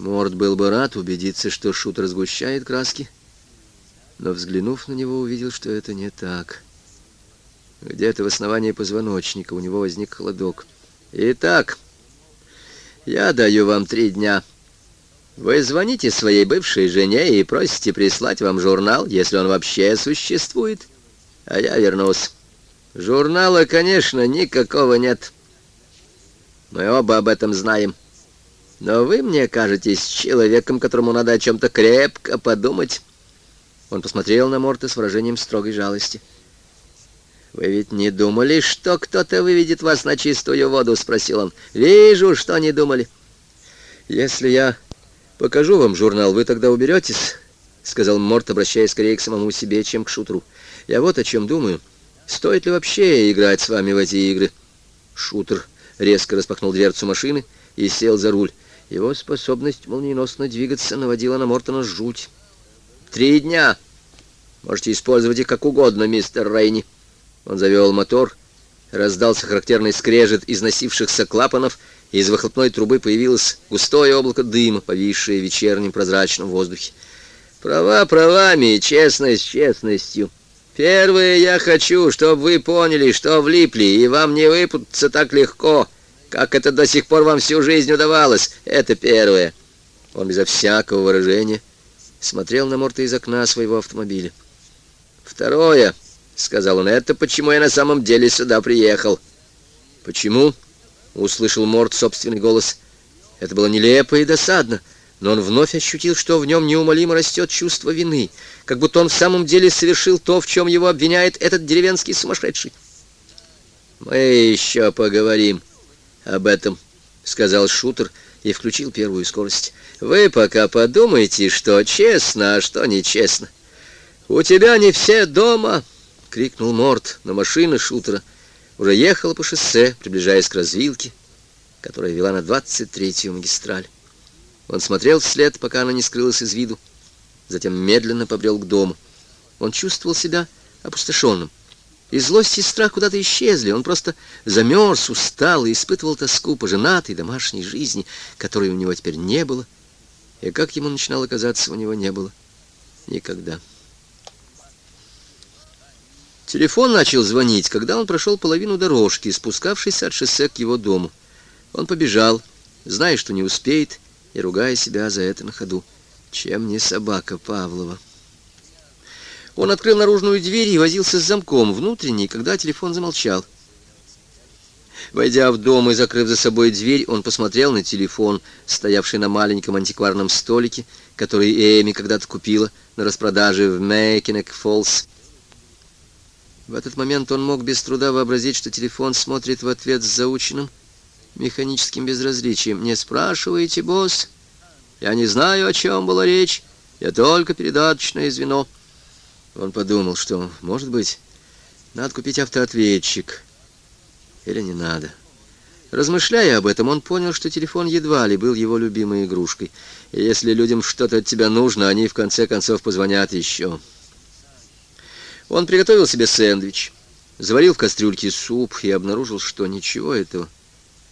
Морд был бы рад убедиться, что шутер сгущает краски, но, взглянув на него, увидел, что это не так. Где-то в основании позвоночника у него возник холодок. «Итак, я даю вам три дня. Вы звоните своей бывшей жене и просите прислать вам журнал, если он вообще существует, а я вернусь. Журнала, конечно, никакого нет. Мы оба об этом знаем. Но вы мне кажетесь человеком, которому надо о чем-то крепко подумать». Он посмотрел на Морта с выражением строгой жалости. «Вы ведь не думали, что кто-то выведет вас на чистую воду?» — спросил он. «Вижу, что не думали». «Если я покажу вам журнал, вы тогда уберетесь?» — сказал Морт, обращаясь скорее к самому себе, чем к шутеру. «Я вот о чем думаю. Стоит ли вообще играть с вами в эти игры?» Шутер резко распахнул дверцу машины и сел за руль. Его способность молниеносно двигаться наводила на Мортона жуть. «Три дня. Можете использовать их как угодно, мистер Рейни». Он завел мотор, раздался характерный скрежет износившихся клапанов, и из выхлопной трубы появилось густое облако дыма, повисшее в вечернем прозрачном воздухе. «Права правами, честность честностью. Первое я хочу, чтобы вы поняли, что влипли, и вам не выпутаться так легко, как это до сих пор вам всю жизнь удавалось. Это первое». Он безо всякого выражения смотрел на Морта из окна своего автомобиля. «Второе...» — сказал он. «Это почему я на самом деле сюда приехал». «Почему?» — услышал Морд собственный голос. Это было нелепо и досадно, но он вновь ощутил, что в нем неумолимо растет чувство вины, как будто он в самом деле совершил то, в чем его обвиняет этот деревенский сумасшедший. «Мы еще поговорим об этом», — сказал шутер и включил первую скорость. «Вы пока подумайте, что честно, а что нечестно. У тебя не все дома». — крикнул Морд, но машина шутера уже ехала по шоссе, приближаясь к развилке, которая вела на 23-ю магистраль. Он смотрел вслед, пока она не скрылась из виду, затем медленно побрел к дому. Он чувствовал себя опустошенным. И злость и страх куда-то исчезли. Он просто замерз, устал и испытывал тоску по женатой домашней жизни, которой у него теперь не было. И как ему начинало казаться, у него не было никогда. Телефон начал звонить, когда он прошел половину дорожки, спускавшись от шоссе к его дому. Он побежал, зная, что не успеет, и ругая себя за это на ходу. Чем не собака Павлова? Он открыл наружную дверь и возился с замком внутренней, когда телефон замолчал. Войдя в дом и закрыв за собой дверь, он посмотрел на телефон, стоявший на маленьком антикварном столике, который Эми когда-то купила на распродаже в Мэкинек-Фоллс. В этот момент он мог без труда вообразить, что телефон смотрит в ответ с заученным механическим безразличием. «Не спрашивайте, босс. Я не знаю, о чем была речь. Я только передаточное звено». Он подумал, что, может быть, надо купить автоответчик. Или не надо. Размышляя об этом, он понял, что телефон едва ли был его любимой игрушкой. И если людям что-то от тебя нужно, они в конце концов позвонят еще. Он приготовил себе сэндвич, заварил в кастрюльке суп и обнаружил, что ничего этого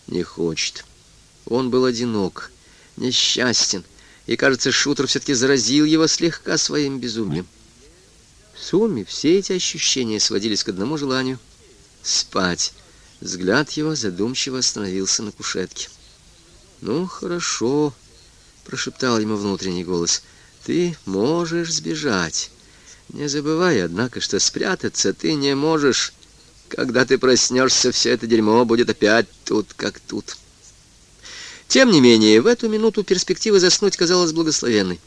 не хочет. Он был одинок, несчастен, и, кажется, шутер все-таки заразил его слегка своим безумием. В сумме все эти ощущения сводились к одному желанию — спать. Взгляд его задумчиво остановился на кушетке. «Ну, хорошо», — прошептал ему внутренний голос, — «ты можешь сбежать». Не забывай, однако, что спрятаться ты не можешь. Когда ты проснешься, все это дерьмо будет опять тут, как тут. Тем не менее, в эту минуту перспектива заснуть казалась благословенной.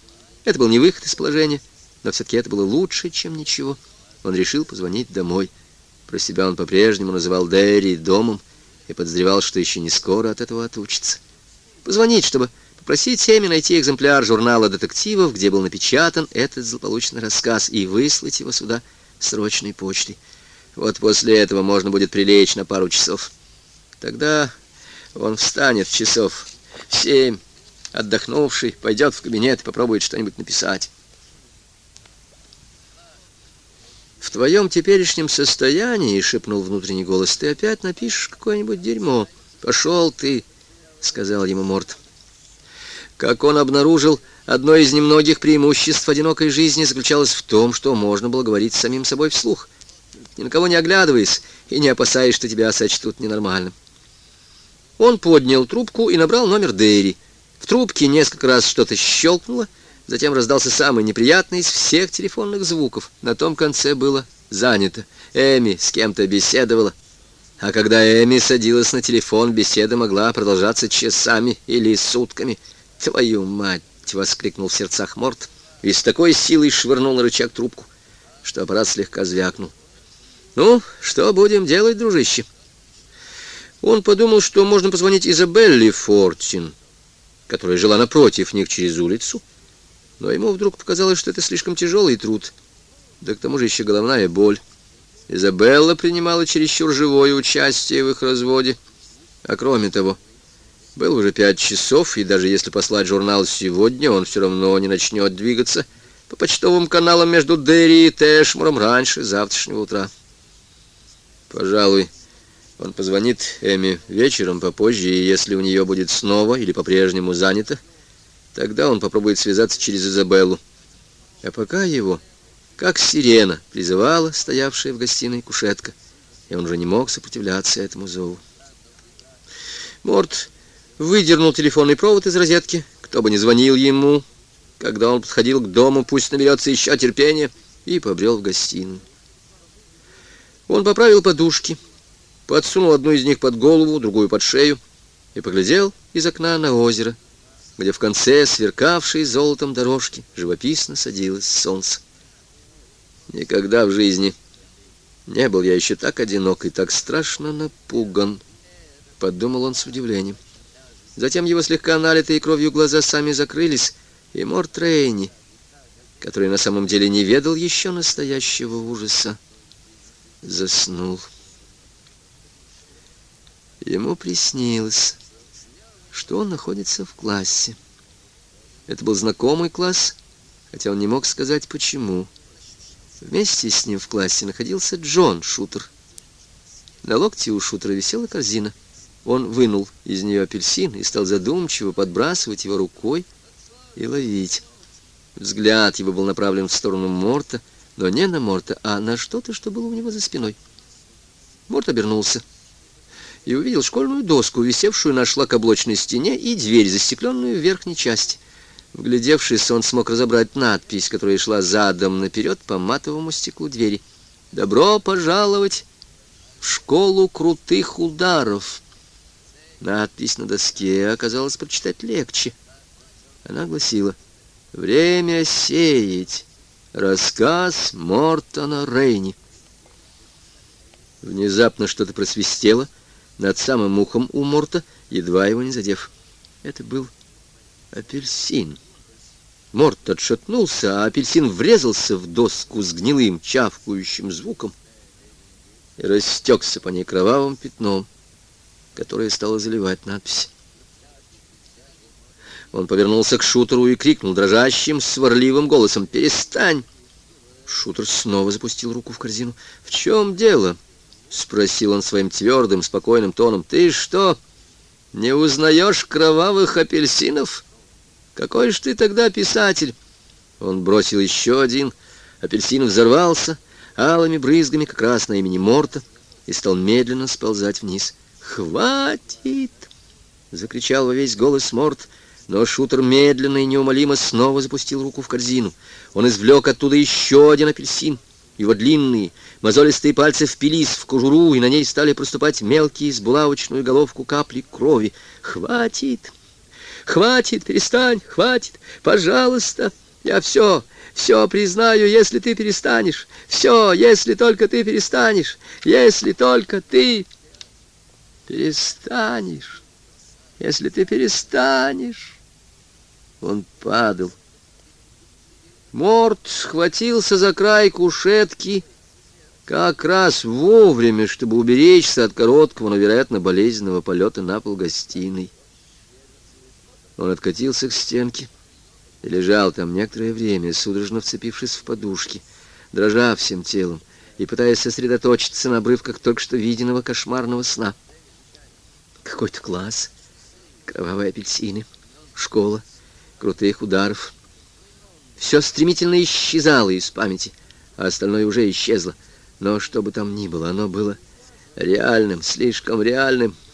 Это был не выход из положения, но все-таки это было лучше, чем ничего. Он решил позвонить домой. Про себя он по-прежнему называл Дерри домом и подозревал, что еще не скоро от этого отучится. Позвонить, чтобы Попросить Эми найти экземпляр журнала детективов, где был напечатан этот злополучный рассказ, и выслать его сюда срочной почтой. Вот после этого можно будет прилечь на пару часов. Тогда он встанет часов в семь, отдохнувший, пойдет в кабинет и попробует что-нибудь написать. «В твоем теперешнем состоянии, — шепнул внутренний голос, — ты опять напишешь какое-нибудь дерьмо. Пошел ты, — сказал ему Морт. Как он обнаружил, одно из немногих преимуществ одинокой жизни заключалось в том, что можно было говорить с самим собой вслух, ни на кого не оглядываясь и не опасаясь, что тебя сочтут ненормальным. Он поднял трубку и набрал номер Дэри. В трубке несколько раз что-то щелкнуло, затем раздался самый неприятный из всех телефонных звуков. На том конце было занято. Эми с кем-то беседовала. А когда Эми садилась на телефон, беседа могла продолжаться часами или сутками. «Твою мать!» — воскликнул в сердцах Морт и с такой силой швырнул на рычаг трубку, что аппарат слегка звякнул. «Ну, что будем делать, дружище?» Он подумал, что можно позвонить Изабелле Фортин, которая жила напротив них через улицу, но ему вдруг показалось, что это слишком тяжелый труд, да к тому же еще головная боль. Изабелла принимала чересчур живое участие в их разводе, а кроме того... Было уже пять часов, и даже если послать журнал сегодня, он все равно не начнет двигаться по почтовым каналам между Дерри и Тэшмуром раньше завтрашнего утра. Пожалуй, он позвонит Эми вечером попозже, и если у нее будет снова или по-прежнему занято, тогда он попробует связаться через Изабеллу. А пока его, как сирена, призывала стоявшая в гостиной кушетка, и он уже не мог сопротивляться этому зову. Морт выдернул телефонный провод из розетки. Кто бы ни звонил ему, когда он подходил к дому, пусть наберется еще терпения, и побрел в гостиную. Он поправил подушки, подсунул одну из них под голову, другую под шею и поглядел из окна на озеро, где в конце сверкавшей золотом дорожки живописно садилось солнце. Никогда в жизни не был я еще так одинок и так страшно напуган, подумал он с удивлением. Затем его слегка налитые кровью глаза сами закрылись, и Морт Рейни, который на самом деле не ведал еще настоящего ужаса, заснул. Ему приснилось, что он находится в классе. Это был знакомый класс, хотя он не мог сказать почему. Вместе с ним в классе находился Джон Шутер. На локте у Шутера висела корзина. Он вынул из нее апельсин и стал задумчиво подбрасывать его рукой и ловить. Взгляд его был направлен в сторону Морта, но не на Морта, а на что-то, что было у него за спиной. Морт обернулся и увидел школьную доску, висевшую на шлакоблочной стене, и дверь, застекленную в верхней части. Вглядевшись, он смог разобрать надпись, которая шла задом наперед по матовому стеклу двери. «Добро пожаловать в школу крутых ударов!» Надпись на доске оказалось прочитать легче. Она гласила «Время сеять. Рассказ Мортона Рейни». Внезапно что-то просвистело над самым ухом у Морта, едва его не задев. Это был апельсин. Морт отшатнулся, а апельсин врезался в доску с гнилым чавкающим звуком и растекся по ней кровавым пятном которая стала заливать надпись. Он повернулся к шутеру и крикнул дрожащим, сварливым голосом «Перестань!». Шутер снова запустил руку в корзину. «В чем дело?» — спросил он своим твердым, спокойным тоном. «Ты что, не узнаешь кровавых апельсинов? Какой ж ты тогда писатель?» Он бросил еще один. Апельсин взорвался алыми брызгами как раз на имени Морта и стал медленно сползать вниз. «Хватит!» — закричал во весь голос Морт, но шутер медленно и неумолимо снова запустил руку в корзину. Он извлек оттуда еще один апельсин. Его длинные, мозолистые пальцы впились в кожуру, и на ней стали проступать мелкие с булавочную головку капли крови. «Хватит! Хватит! Перестань! Хватит! Пожалуйста! Я все, все признаю, если ты перестанешь! Все, если только ты перестанешь! Если только ты...» перестанешь, если ты перестанешь. Он падал. Морт схватился за край кушетки как раз вовремя, чтобы уберечься от короткого, но, вероятно, болезненного полета на пол гостиной. Он откатился к стенке и лежал там некоторое время, судорожно вцепившись в подушки, дрожа всем телом и пытаясь сосредоточиться на обрывках только что виденного кошмарного сна. Какой-то класс, кровавые апельсины, школа, крутых ударов. Все стремительно исчезало из памяти, а остальное уже исчезло. Но что бы там ни было, оно было реальным, слишком реальным —